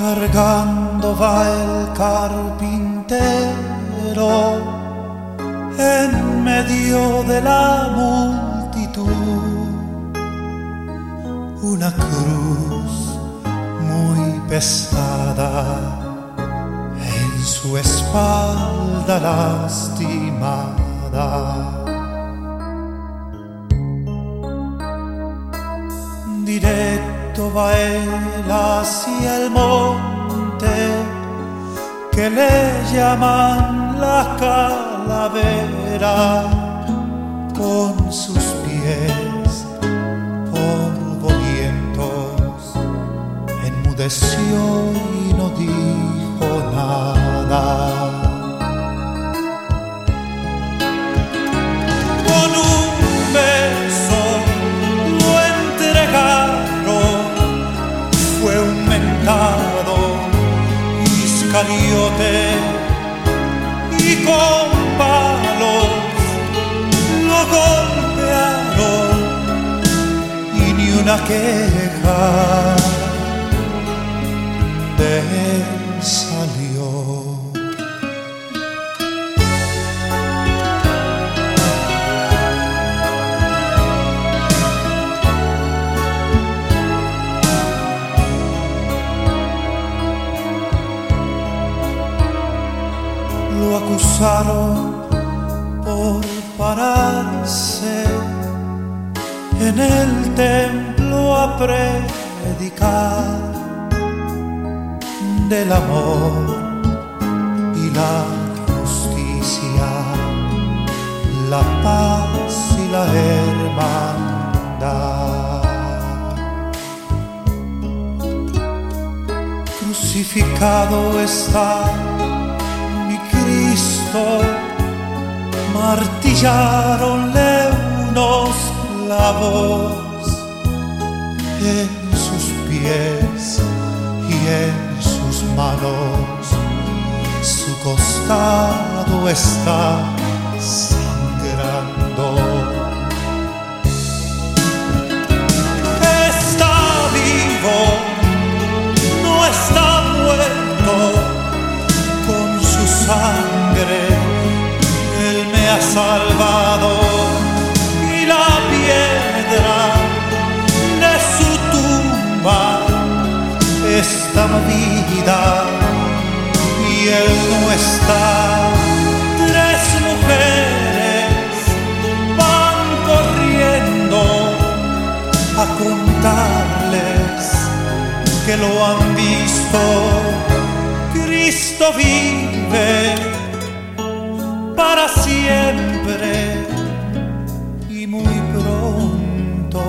cargando va el carpintero en medio de la multitud. Una cruz muy pesada en su espalda lastimada. Directo él hacia el monte que le llaman la calavera con sus pies polvorientos enmudeció y no dijo nada. Iscariote y con palos lo golpearon y ni una queja de él acusaron por pararse en el templo a predicar del amor y la justicia, la paz y la hermandad. Crucificado está Cristo, martillaronle unos clavos en sus pies y en sus manos, su costado está salvado y la piedra de su tumba está movida y él no está. Tres mujeres van corriendo a contarles que lo han visto. Cristo vive siempre y muy pronto.